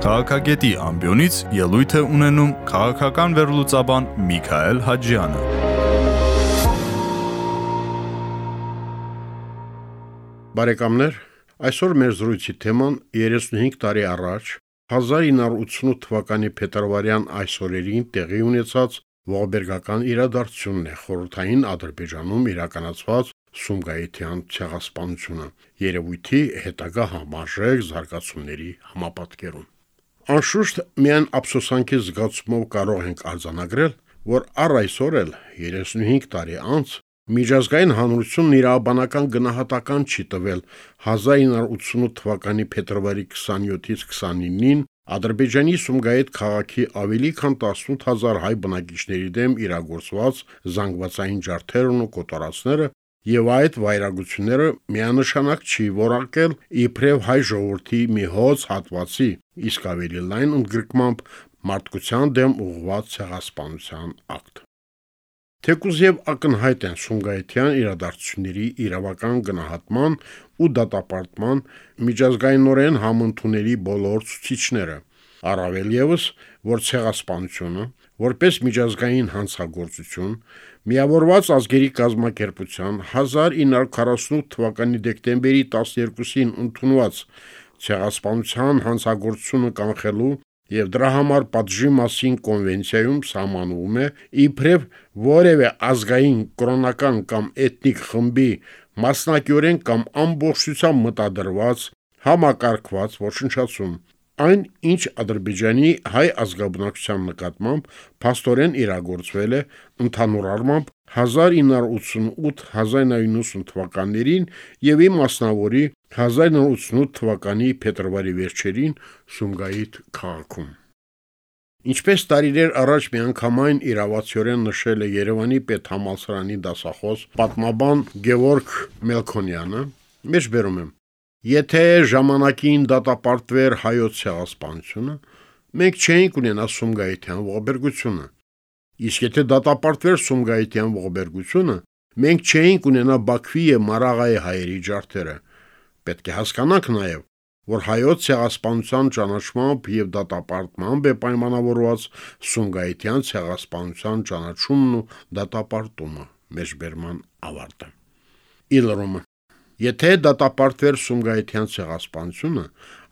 Քաղաքագետի ամբիոնից ելույթ է ունենում քաղաքական վերլուծաբան Միքայել Հաջյանը։ Բարեկամներ, այսօր մեր զրույցի թեման 35 տարի առաջ 1988 թվականի փետրվարյան այսօրերին տեղի ունեցած ողբերգական իրադարձությունն է խորհրդային Ադրբեջանում իրականացված Սումգայիթյան ցեղասպանությունը երևույթի հետագա համաժեք զարգացումների համապատկերում։ Անշուշտ միայն ափսոսանքի զգացումով կարող ենք արձանագրել, որ առ այսօր էլ 35 տարի անց միջազգային հանրությունն իրավաբանական գնահատական չի տվել. 1988 թվականի փետրվարի 27-ից 29-ին Ադրբեջանի Սումգայիթ քաղաքի ավելի քան 18000 հայ բնակիչների դեմ իրագործված զանգվածային ջարդերն ու կոտորածները եւ այդ վայրագությունները միանշանակ չի որակել իբրև հայ ժողովրդի մի հոց հատվածի, իսկ ավելի լայն ընդգրկմամբ մարդկության դեմ ուղղված ցեղասպանության ակտ։ Թեկուզ եւ ակնհայտ են Սումգայիթյան իրադարձությունների իրավական գնահատման ու դատապարտման միջազգայինորեն համընդունելի բոլոր ցուցիչները, առավել եւս, որ ցեղասպանությունը որպես միջազգային հանցագործություն միավորված ազգերի կազմակերպության 1948 թվականի դեկտեմբերի 12-ին ընդունված ցեղասպանության հանցագործությունը կանխելու եւ դրա համար պատժի մասին կոնվենցիայում սահմանվում է իբրև որևէ ազգային, կրոնական կամ էթնիկ խմբի մասնակիորեն կամ ամբողջությամբ մտադրված համակարգված ոչնչացում այն, ինչ Ադրբեջանի հայ ազգաբնակության նկատմամբ փաստորեն իրագործվել է ընդհանուր առմամբ 1988-1990 թվականներին եւ ի մասնավորի 1988 թվականի փետրվարի վերջերին Սումգայիթ քաղաքում։ Ինչպես տարիներ առաջ միանգամայն իրավացիորեն նշել է Երևանի պետհամալսարանի դասախոս պատմաբան Գևորգ Մելքոնյանը, մեջբերում եմ Եթե ժամանակին դատապարտվեր հայոց ցեղասպանությունը, մենք չէինք ունենա Սումգայիթյան ողբերգությունը։ Իսկ եթե դատապարտվեր Սումգայիթյան ողբերգությունը, մենք չէինք ունենա Բաքվի եւ Մարաղայի հայերի ջարդերը։ Պետք է հասկանանք նաեւ, որ հայոց ցեղասպանության ճանաչմամբ եւ դատապարտմամբ է պայմանավորված Սումգայիթյան ցեղասպանության ճանաչումն ու դատապարտումը։ Մեջբերման ավարտը։ Իլրոմը Եթե դատապարտվեր Սումգայիթյան ցեղասպանությունը,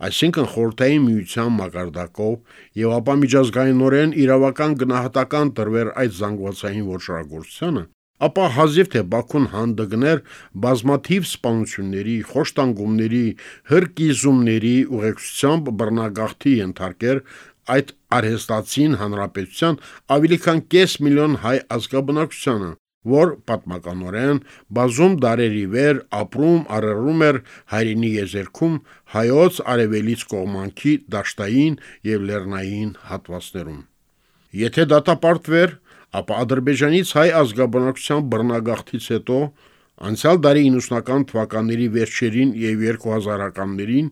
այսինքն խորհրդային միության մակարդակով եւ ապա միջազգայինորեն իրավական գնահատական տրվեր այդ զանգվածային ոչռագործությանը, ապա հազիվ թե Բաքուն հանդգներ բազմաթիվ սպանությունների, խոշտանգումների, հրկիզումների ուղեկցությամբ բռնագաղթի ենթարկեր այդ արհեստացին հանրապետության ավելի քան կես միլիոն հայ ազգաբնակչությանը, որ պատմականորեն բազում դարերի վեր ապրում արերում էր հայրենի եզերքում հայոց արևելից կողմանքի դաշտային եւ լեռնային հատվածներում։ Եթե դատապարտվեր, ապա Ադրբեջանից հայ ազգաբնակչության բռնագաղթից հետո Անցյալ դարի 90-ական թվականների վերջերին եւ 2000-ականներին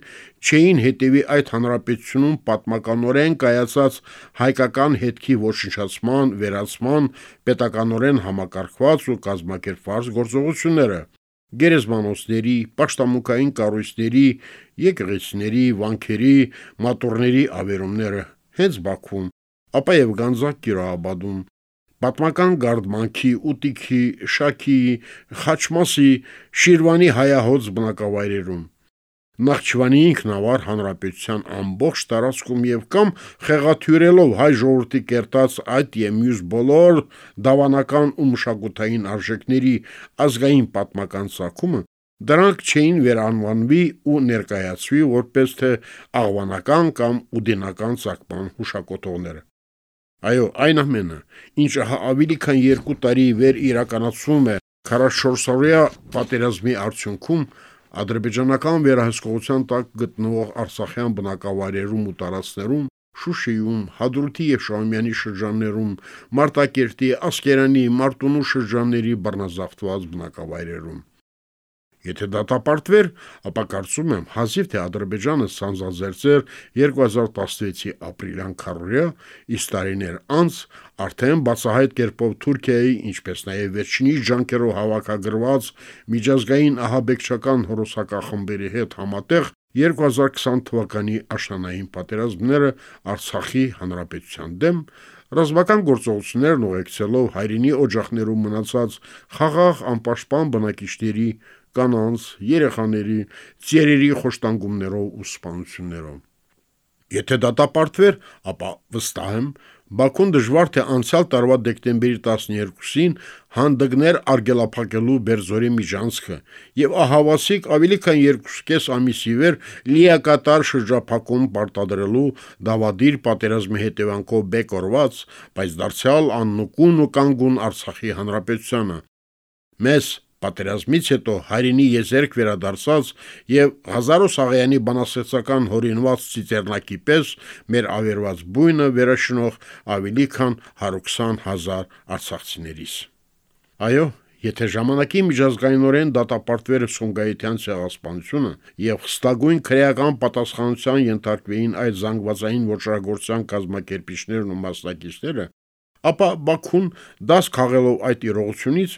չէին հետևի այդ հանրապետությունում պատմականորեն կայացած հայկական հետքի ոչնչացման, վերացման, պետականորեն համակարգված ու կազմակերպված գործողությունները գերեզմանոցների, պաշտամունքային կառույցների, եկեղեցիների, վանքերի, մատորների ավերումները հենց Բաքվում, ապա եւ Գանձակ Կիրոաբադում, Պատմական Գարդմանքի, Ուտիքի, Շաքի, Խաչմասի, Շիրվանի հայահոց բնակավայրերում Նախճիվանի ինքնավար հանրապետության ամբողջ տարածքում եւ կամ խեղաթյուրելով հայ ժողովրդի կերտած այդ եւ մյուս բոլոր դավանական ու մշակութային արժեքների ազգային պատմական ցակումը դրանք չէին վերանվանվի ու ներկայացվի որպես թե աղվանական կամ ուդինական ցակման հուշակոթողները Այո, այն ամենը, ինչը ավելի քան 2 տարի վեր իրականացվում է 44-օրյա պատերազմի արդյունքում ադրբեջանական վերահսկողության տակ գտնվող Արցախյան բնակավայրերում ու տարածքներում Շուշիում, Հադրութի եւ Շահումյանի շրջաններում, Մարտակերտի, Ասկերանի, Մարտունու շրջանների բռնազավթված բնակավայրերում Եթե դատապարտվեր, ապա կարծում եմ հազիվ թե Ադրբեջանը սանձազերծեր 2016-ի ապրիլյան քարորյա, իսկ տարիներ անց արդեն բացահայտ կերպով Թուրքիայի, ինչպես նաև վերջինիս ջանքերով հավաքագրված միջազգային ահաբեկչական հրոսակախմբերի հետ համատեղ 2020 թվականի աշնանային պատերազմները Արցախի հանրապետության դեմ ռազմական գործողություններն ուղեկցելով հայրենի օջախներում մնացած խաղաղ անպաշտպան բնակիչների, կանանց, երեխաների, ծերերի խոշտանգումներով ու սպանություններով։ Եթե դատապարտվեր, ապա վստահ եմ, Բաքուն դժվար թե անցյալ տարվա դեկտեմբերի 12-ին հանդգներ արգելափակելու Բերձորի միջանցքը եւ ահավասիկ ավելի քան 2.5 ամիսի վեր լիակատար շրջափակում պարտադրելու դավադիր պատերազմի հետևանքով բեկորված, բայց դարձյալ աննկուն ու կանգուն Արցախի հանրապետությանը։ Մեզ Պատերազմից հետո հայրենի եզերք վերադարձած եւ Ղազարո Սաղայանի բանասեցական հորինված ցիծերնակի պես մեր ավերված բույնը վերաշնող ավելի քան 120.000 արցախցիներիս։ Այո, Եթե ժամանակի միջազգայինորեն դատապարտվեր Սումգայիթյան ցեղասպանությունը եւ խստագույն քրեական պատասխանության ենթարկվեին այդ զանգվածային ոչրագործության կազմակերպիչներն ու մասնակիցները, ապա Բաքուն դաս քաղելով այդ իրողությունից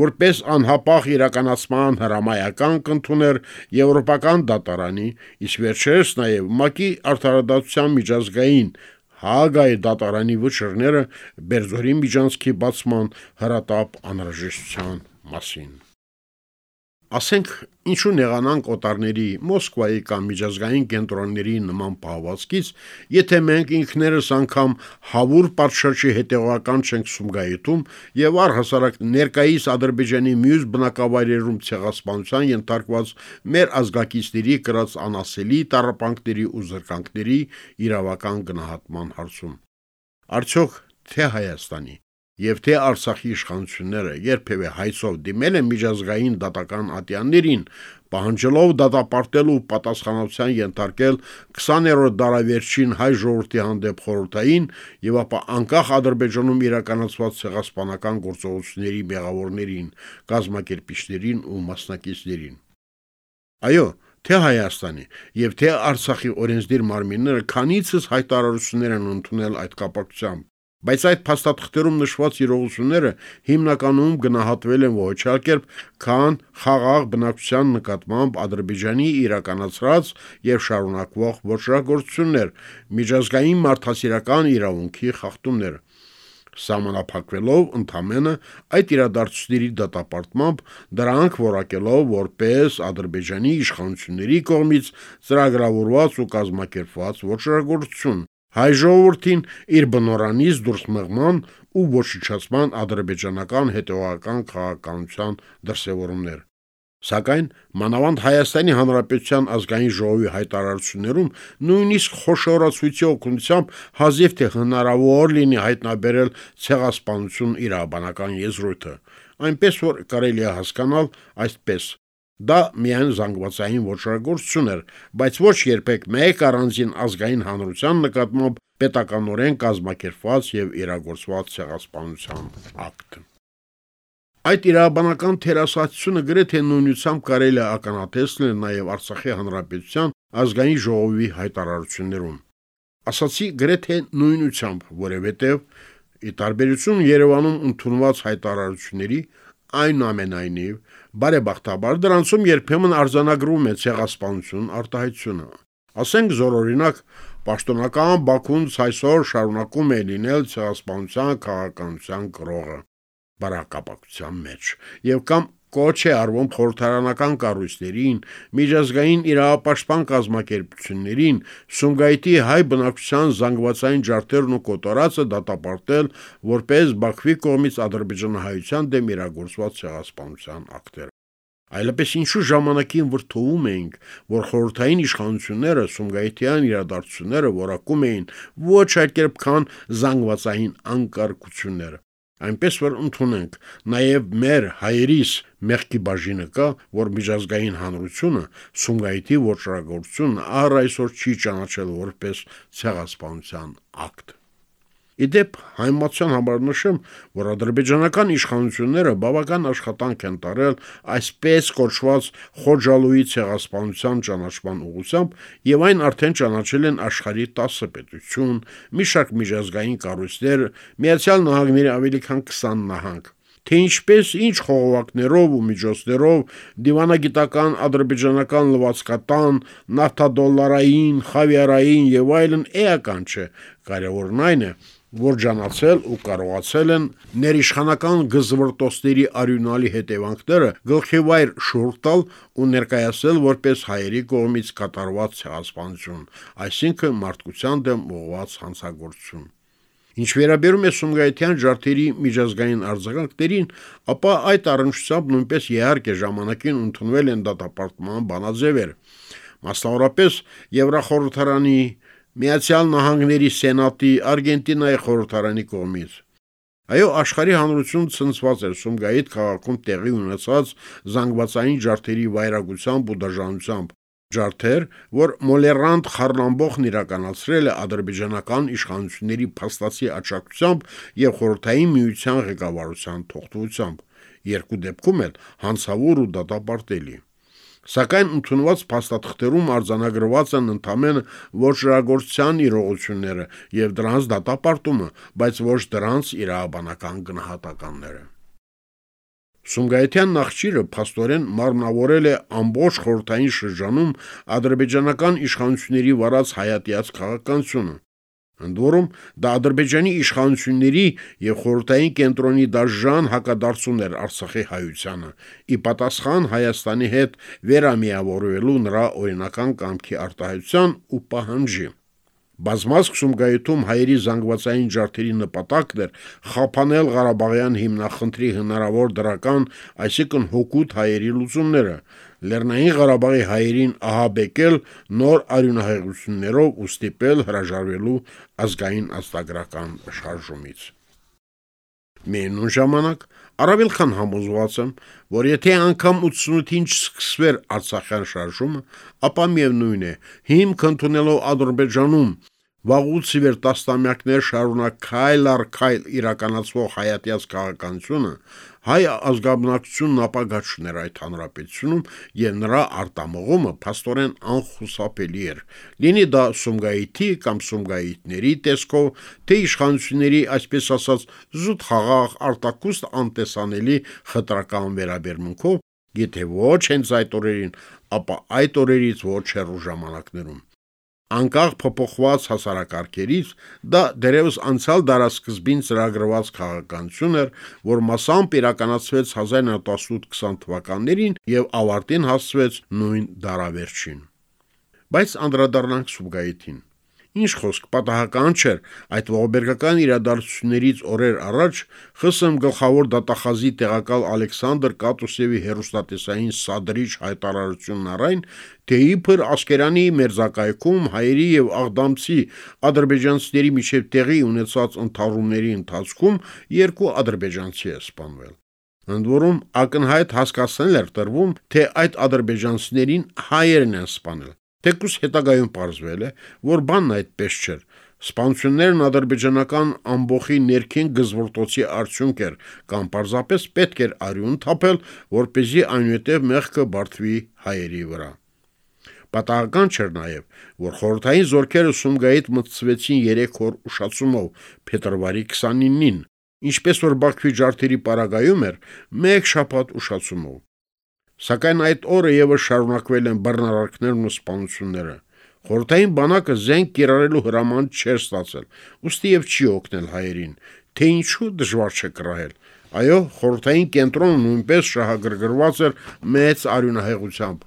որպես անհապաղ իրականացման հրամայական կընդուներ Եվրոպական դատարանի, իսկ վերջերս նաև ՄԱԿ-ի արդարադատության միջազգային Հագայի դատարանի վճռները Բերձորի միջանցքի բացման հրատապ անհրաժեշտության մասին։ Ասենք ինչու նեղանանք օտարների Մոսկվայի կամ միջազգային կենտրոնների նման պահվածքից, եթե մենք ինքներս անգամ հավուր պատշաճի հետևական չենք Սումգայիթում եւ առհասարակ ներկայիս Ադրբեջանի մյուս բնակավայրերում ցեղասպանության ենթարկված մեր ազգակիցների կրած անասելի տարապանքների ու զրկանքների իրավական գնահատման հարցում։ Արդյոք թե Հայաստանի եւ թե Արցախի իշխանությունները երբևէ հայցով դիմել են միջազգային դատական ատյաններին, պահանջելով դատապարտել ու պատասխանատվության ենթարկել 20-րդ դարավերջին հայ ժողովրդի հանդեպ խորհրդային եւ ապա անկախ Ադրբեջանում իրականացված ցեղասպանական գործողությունների մեղավորներին, կազմակերպիչներին ու մասնակիցներին։ Այո, թե Հայաստանի եւ թե Արցախի օրենսդիր մարմինները քանիցս հայտարարություններ են ընդունել այդ կապակցությամբ Բայց այդ փաստաթղթերում նշված իրողությունները հիմնականում գնահատվել են ոչ այլ կերպ, քան խաղաղ բնակչության նկատմամբ Ադրբեջանի իրականացրած եւ շարունակվող ոչրագործություններ, միջազգային մարդասիրական իրավունքի խախտումներ սահմանափակվելով ընդամենը այդ իրադարձությունների դատապարտմամբ դրանք որակելով որպես Ադրբեջանի իշխանությունների կողմից ծրագրավորված ու կազմակերպված ոչռագործություն հայ ժողովրդին իր բնորանից դուրս մղման ու ոչնչացման ադրբեջանական հետևական քաղաքականության դրսևորումներ։ Սակայն մանավանդ Հայաստանի Հանրապետության ազգային ժողովի հայտարարություններում նույնիսկ խոշորացույցի օգնությամբ հազիվ թե հնարավոր լինի հայտնաբերել ցեղասպանություն իրավաբանական եզրույթը, այնպես որ կարելի է հասկանալ այսպես Դա միայն զանգվածային ոչռագործություն էր, բայց ոչ երբեք մեկ առանձին ազգային հանրության նկատմամբ պետականորեն կազմակերպված եւ իրագործված ցեղասպանության ակտ։ Այդ իրավաբանական թերասացությունը գրեթե նույնությամբ կարելի է ականատեսնել նաև Արցախի հանրապետության ազգային ժողովի հայտարարություններում։ Ասացի գրեթե նույնությամբ, որովհետև ի տարբերություն Երևանում ընդունված հայտարարությունների այնուամենայնիվ բարեբախտաբար դրանցում երբեմն արձանագրում է ցեղասպանություն արտահայտությունը։ Ասենք զորօրինակ պաշտոնական Բաքունց այսօր շարունակում է լինել ցեղասպանության քաղաքականության գրողը բարակապակցության մեջ եւ կամ կոչ է արվում խորհրդարանական կառույցներին, միջազգային իրավապաշտպան կազմակերպություններին, Սումգայիթի հայ բնակչության զանգվածային ջարդերն ու կոտորածը դատապարտել որպես Բաքվի կողմից ադրբեջանահայության դեմ իրագործված ցեղասպանության ակտեր։ Այլապես ինչու ժամանակին վրթովում էինք, որ խորհրդային իշխանությունները Սումգայիթյան իրադարձությունները որակում էին ոչ այլ կերպ քան զանգվածային անկարգությունները։ Այնպես որ ընդունենք, նաև մեր հայերիս մեղքի բաժինը կա, որ միջազգային հանրությունը Սումգայիթի ոչռագործությունը առ այսօր չի ճանաչել որպես ցեղասպանության ակտ։ Իդեպ հայմատության համար նշեմ, որ ադրբեջանական իշխանությունները բավական աշխատանք են տարել այսպես կոչված Խոջալուի ցեղասպանության ճանաչման ուղղությամբ եւ այն արդեն ճանաչել են աշխարհի 10 պետություն, մի շարք միջազգային կառույցներ, Միացյալ Նահանգների ավելի քան 20 նահանգ թե ինչպես ինչ խողովակներով ու միջոցներով դիվանագիտական ադրբեջանական լվացկատան, նավթադոլարային, խավիարային եւ այլն էական չէ, կարևորն այն է, որ ջանացել ու կարողացել են ներիշխանական գզվրտոցների արյունալի հետևանքները գլխիվայր շուրջ տալ ու ներկայացնել որպես հայերի կողմից կատարված ցեղասպանություն, այսինքն մարդկության դեմ ուղղված հանցագործություն։ Ինչ վերաբերում է Սումգայիթյան ջարդերի միջազգային արձագանքներին, ապա այդ առնչությամբ նույնպես իհարկե ժամանակին ընդունվել են դատապարտման բանաձևեր։ Մասնավորապես Եվրախորհրդարանի Միացյալ Նահանգների Սենատի, Արգենտինայի խորհրդարանի կողմից։ Այո, աշխարհի հանրություն ցնցված էր Սումգայիթ քաղաքում տեղի ունեցած զանգվածային ջարդերի վայրագությամբ ու դժանությամբ, ջարդեր, որ մոլերանտ խառնամբողն իրականացրել է ադրբեջանական իշխանությունների փաստացի աջակցությամբ եւ խորհրդային միության ղեկավարության թողտվությամբ, երկու դեպքում էլ հանցավոր ու դատապարտելի։ Սակայն ընդունված փաստաթղթերում արձանագրված են ընդամենը ոչ ժողովրդության իրողությունները եւ դրանց դատապարտումը, բայց ոչ դրանց իրավաբանական գնահատականները։ Սումգայիթյան նախճիրը փաստորեն մարմնավորել է ամբողջ խորհրդային շրջանում ադրբեջանական իշխանությունների վարած հայատյաց քաղաքականությունը։ Ընդ որում, դա Ադրբեջանի իշխանությունների եւ խորհրդային կենտրոնի դաժան հակադարձուն էր Արցախի հայությանը՝ ի պատասխան Հայաստանի հետ վերամիավորվելու նրա օրինական կամքի արտահայտության ու պահանջի։ Բազմազգ Սումգայիթում հայերի զանգվածային ջարդերի նպատակն էր խափանել Ղարաբաղյան հիմնախնդրի հնարավոր դրական, այսինքն հոգուտ հայերի լուծումները, Լեռնային Ղարաբաղի հայերին ահաբեկել նոր արյունահեղություններով ու ստիպել հրաժարվելու ազգային աստագրական շարժումից։ Միևնույն ժամանակ Արավել խան համոզված եմ, որ եթե անգամ 88-ին չսկսվեր Արցախյան շարժումը, ապա միևնույն է, հիմք ընդունելով Ադրբեջանում վաղուց ի վեր տասնամյակներ շարունակ քայլ առ քայլ իրականացվող հայատյաց քաղաքականությունը հայ ազգաբնակչությունն ապագա չներ այդ հանրապետությունում եւ նրա արտամողումը փաստորեն անխուսափելի էր լինի դա Սումգայիթի կամ Սումգայիթների տեսքով թե իշխանությունների այսպես ասած զուտ խաղաղ արտակուստ անտեսանելի խտրական վերաբերմունքով եթե ոչ հենց այդ օրերին ապա այդ օրերից ոչ հեռու ժամանակներում Անկախ փոփոխված հասարակարգերից դա դերևս անցյալ դարաշրջին ծրագրված քաղաքականություն էր, որ մասամբ իրականացվեց 1918-20 թվականներին եւ ավարտին հասցվեց նույն դարավերջին։ Բայց անդրադառնանք Սուբգայիթին։ Ինչ խոսք, պատահական չէր, այդ ողբերգական իրադարձություններից օրեր առաջ ԽՍՀՄ գլխավոր դատախազի տեղակալ Ալեքսանդր Կատուսևի հերոստատեսային սադրիչ հայտարարությունն առայն, թե իբր Ասկերանի մերզակայքում հայերի եւ աղդամցի ադրբեջանցիների միջև տեղի ունեցած ընթառումների ընթացքում երկու ադրբեջանցի է սպանվել։ Ընդ որում ակնհայտ հասկացնել էր տրվում, թե այդ ադրբեջանցիներին հայերն են սպանել։ Թեկուս հետագայում պարզվել է, որ բանն այդպես չէր։ Սպանություններն ադրբեջանական ամբողի ներքին գզվորտոցի արդյունք էր, կամ պարզապես պետք էր արյուն թափել, որ เป զի այնուհետև մեղքը բարթվի հայերի վրա։ Պատահական չէր նաև, որ խորհրդային զորքերը Սումգայիթ մտցվեցին 3 օր ուշացումով փետրվարի 29-ին, ինչպես որ Բաքվի ջարդերի պարագայում էր, մեկ շաբաթ ուշացումով։ Սակայն այդ օրը եւս շարունակվել են բռնարարքներն ու սպանությունները։ Խորհրդային բանակը զենք կիրառելու հրաման չէր ստացել, ուստի եւ չի օգնել հայերին, թե ինչու դժվար չէ կռահել։ Այո, խորհրդային կենտրոնը նույնպես շահագրգռված էր մեծ արյունահեղությամբ։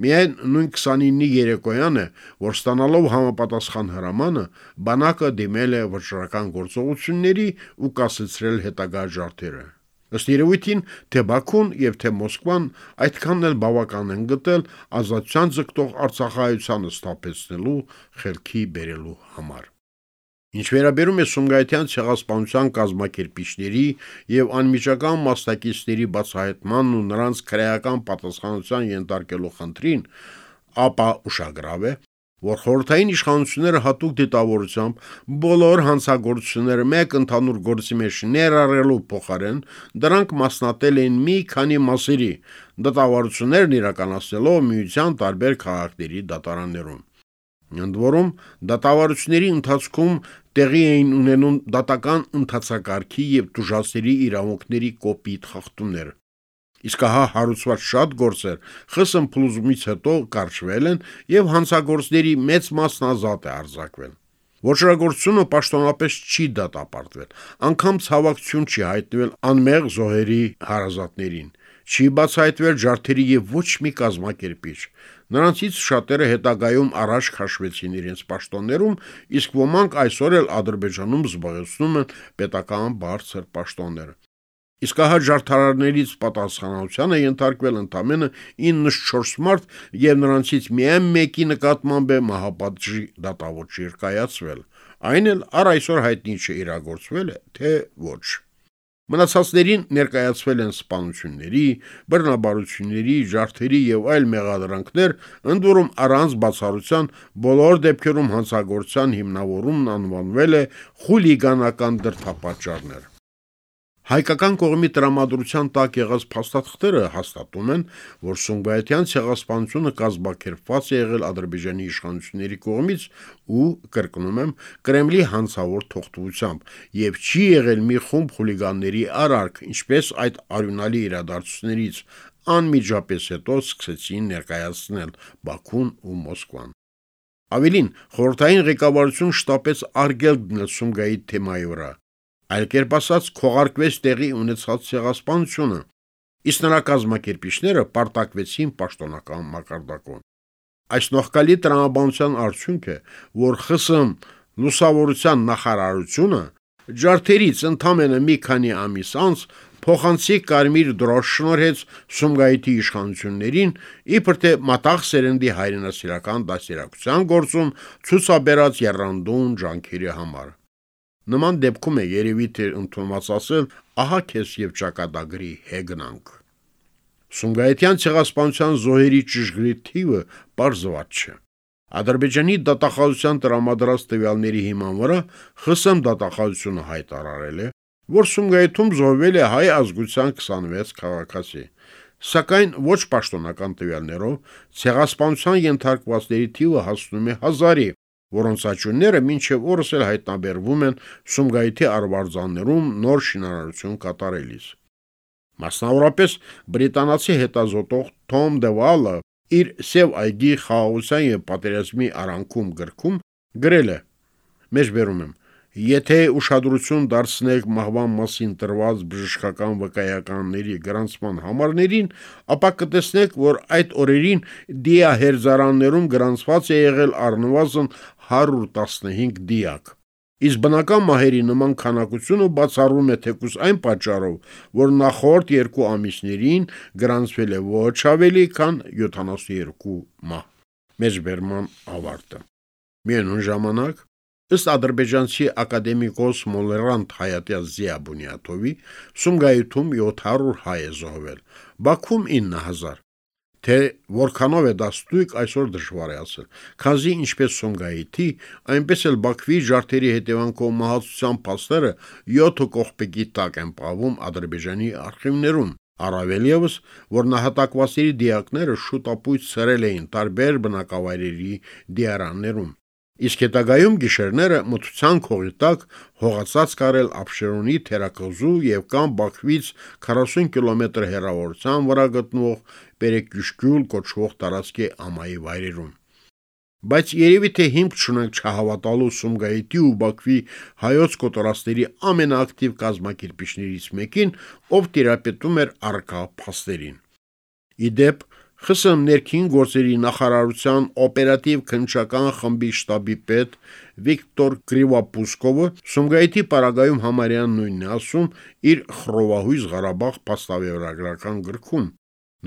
Միայն նույն 29-ի երեկոյան է, որ ստանալով համապատասխան հրամանը, բանակը դիմել է վճռական գործողությունների ու կասեցրել հետագա ջարդերը։ Ըստ երևույթին, թե Բաքուն եւ թե Մոսկվան այդքանն էլ բավական են գտել ազատության ձգտող Արցախայությանը ստապեցնելու խելքի բերելու համար։ Ինչ վերաբերում է Սումգայիթյան ցեղասպանության կազմակերպիչների եւ անմիջական մասնակիցների բացահայտմանն ու նրանց քրեական պատասխանատվության ենթարկելու խնդրին, ապա ուշագրավ է, որ խորհրդային իշխանությունները հատուկ դիտավորությամբ բոլոր հանցագործությունները մեկ ընդհանուր գործի մեջ ներառելու փոխարեն դրանք մասնատել են մի քանի մասերի դատավարություններն իրականացնելով միության տարբեր քաղաքների դատարաններում։ Ընդ որում, դատավարությունների ընթացքում տեղի էին ունենում դատական ընթացակարգի եւ դժվարների իրավունքների կոպիտ խախտումներ։ Իսկ ահա հարուցված շատ գործեր ԽՍՀՄ փլուզումից հետո կարճվել են եւ հանցագործների մեծ մասն ազատ է արձակվել։ Ոչրագործությունը պաշտոնապես չի դատապարտվել, անգամ ցավակցություն չի հայտնվել անմեղ զոհերի հարազատներին, չի բացահայտվել ջարդերի եւ ոչ մի կազմակերպիչ։ Նրանցից շատերը հետագայում առաջ քաշվեցին իրենց պաշտոններում, իսկ ոմանք այսօր էլ Ադրբեջանում զբաղեցնում են պետական բարձր պաշտոնները։ Իսկ ահա ջարդարարներից պատասխանատվության է ենթարկվել ընդամենը 9-4 մարդ եւ նրանցից միայն մեկի նկատմամբ է մահապատժի դատավոճիր կայացվել։ Այն էլ առ այսօր հայտնի չէ իրագործվել է, թե ոչ։ Մնացածներին ներկայացվել են սպանությունների, բռնաբարությունների, ջարդերի եւ այլ մեղադրանքներ, ընդ որում առանց բացառության բոլոր դեպքերում հանցագործության հիմնավորումն անվանվել է խուլիգանական դրդապատճառներ։ Հայկական կողմի տրամադրության տակ եղած փաստաթղթերը հաստատում են, որ Սումգայիթյան ցեղասպանությունը կազմակերպված է եղել Ադրբեջանի իշխանությունների կողմից ու կրկնում եմ Կրեմլի հանցավոր թողտվությամբ եւ չի եղել մի խումբ խուլիգանների արարք, ինչպես այդ արյունալի իրադարձություններից անմիջապես հետո սկսեցին ներկայացնել Բաքուն ու Մոսկվան։ Ավելին, խորհրդային ղեկավարություն շտապեց արգել դնել Սումգայի թեմայի վրա այլ կերպ ասած քողարկվեց տեղի ունեցած ցեղասպանությունը, իսկ նրա կազմակերպիչները պարտակվեցին պաշտոնական մակարդակով։ Այս նողկալի տրամաբանության արդյունք է, որ ԽՍՀՄ լուսավորության նախարարությունը ջարդերից ընդամենը մի քանի ամիս անց փոխանցի կարմիր դրոշ շնորհեց Սումգայիթի իշխանություններին իբր թե մտաղ սերնդի հայրենասիրական դասերակցության գործում ցուսաբերած երանդուն ջանքերի համար։ Նման դեպքում է երևի թե ընդունված ասել, ահա քեզ եւ ճակատագրի հեգնանք։ Սումգայիթյան ցեղասպանության զոհերի ճշգրիտ թիվը բարձված չէ։ Ադրբեջանի դատախազության տրամադրած տվյալների հիման վրա ԽՍՀՄ դատախազությունը հայտարարել է, որ Սումգայիթում զոհվել է հայ ազգության 26 քաղաքացի, սակայն ոչ պաշտոնական տվյալներով ցեղասպանության ենթարկվածների թիվը հասնում է 1000-ի, որոնց աճունները մինչև օրս էլ հայտնաբերվում են Սումգայիթի արվարձաններում նոր շինարարություն կատարելիս։ Մասնավորապես բրիտանացի հետազոտող Թոմ Դեվալը իր Սև այգի խաղաղության եւ պատերազմի արանքում գրքում գրել է. Մեջ բերում եմ Եթե ուշադրություն դարձնեք մահվան մասին տրված բժշկական վկայականների գրանցման համարներին, ապա կտեսնեք, որ այդ օրերին դիահերձարաններում գրանցված է եղել առնվազն 115 դիակ։ Իսկ բնական մահերի նման քանակությունը բացառում է թեկուս այն պատճառով, որ նախորդ երկու ամիսներին գրանցվել է ոչ ավելի քան 72 մահ։ Մեջբերման ավարտը։ Միևնույն ժամանակ Ըստ ադրբեջանցի ակադեմիկոս Մոլերանտ Հայատյաց Զիաբունյաթովի, Սումգայիթում 700 հայ է զոհվել, Բաքում 9000, Թե որքանով է դա ստույգ այսօր դժվար է ասել։ Քանզի ինչպես Սումգայիթի, այնպես էլ Բաքվի ջարդերի հետևանքով մահացության փաստերը 7 կողպեկի տակ են պահվում Ադրբեջանի արխիվներում։ Առավել եւս, որ նահատակվածների դիակները շուտապույց ծրել էին տարբեր բնակավայրերի դիարաններում։ Իսկ հետագայում գիշերները մթության քողի տակ հողացած կարել Աբշերոնի թերակղզու եւ կամ Բաքվից 40 կիլոմետր հեռավորության վրա գտնվող Պերեկյուշկյուլ կոչվող տարածքի ամայի վայրերում։ Բայց երևի թե հիմք չունենք չհավատալու Սումգայիթի ու Բաքվի հայոց կոտորածների ամենաակտիվ կազմակերպիչներից մեկին, ով տիրապետում էր արկա փաստերին։ Իդեպ ԽՍՀՄ ներքին գործերի նախարարության օպերատիվ քննչական խմբի շտաբի պետ Վիկտոր Կրիվապուսկովը Սումգայիթի պարագայում համարյան նույնն է ասում իր Խռովահույզ Ղարաբաղ փաստավերագրական գրքում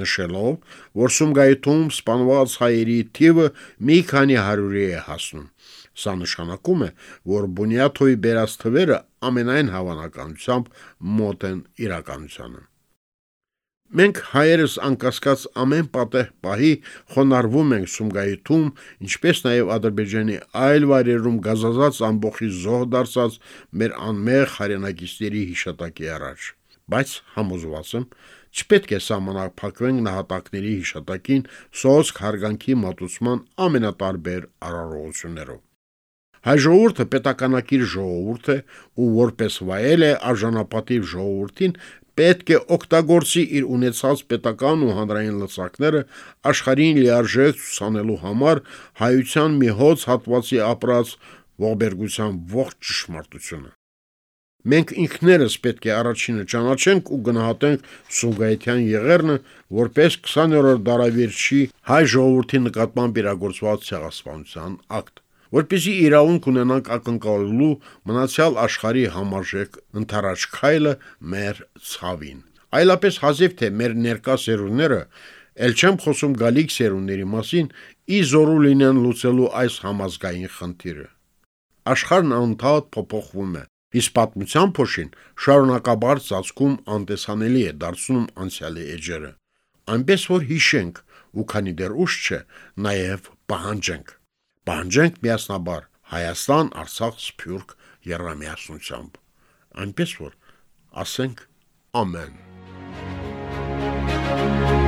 նշելով, որ Սումգայիթում սպանված հայերի թիվը մի քանի հարյուրի է հասնում։ Սա նշանակում է, որ Բունյաթովի բերած թվերը ամենայն հավանականությամբ մոտ են իրականությանը։ Մենք հայերս անկասկած ամեն պատեհ պահի խոնարհվում ենք Սումգայիթում, ինչպես նաև Ադրբեջանի այլ վայրերում գազազած ամբողջի զոհ դարձած մեր անմեղ հայրենակիցների հիշատակի առաջ։ Բայց համոզված եմ, Չպետք է սահմանափակվենք նահատակների հիշատակին սոսկ հարգանքի մատուցման ամենատարբեր արարողություններով։ Հայ ժողովուրդը պետականակիր ժողովուրդ է ու որպես վայել է արժանապատիվ ժողովրդին պետք է օգտագործի իր ունեցած պետական ու հանրային լծակները աշխարհին լիարժեք ցուցանելու համար հայության մի հոց հատվածի ապրած ողբերգության ողջ ճշմարտությունը։ Մենք ինքներս պետք է առաջինը ճանաչենք ու գնահատենք Սուգայթյան եղերնը որպես 20-րդ դարավերջի հայ ժողովրդի նկատմամբ իրագործված ցեղասպանության ակտ որպեսզի իրավունք ունենանք ակնկալելու մնացյալ աշխարհի համարժեք ընթരാճ քայլը մեր ցավին։ Այլապես հազիվ թե մեր ներկա սերունդները, ել չեմ խոսում գալիք սերունդների մասին, ի զորու լինեն լուծելու այս համազգային խնդիրը։ Աշխարհն անդադ փոփոխվում է, իսկ պատմության փոշին շարունակաբար ծածկում անտեսանելի է դարձնում անցյալի էջերը։ Այնպես որ հիշենք, ու քանի դեռ ուշ չէ, նաև պահանջենք Պահանջենք միասնաբար. Հայաստան, Արցախ, Սփյուռք երամիասնությամբ։ Այնպես որ ասենք ամեն։ Thank you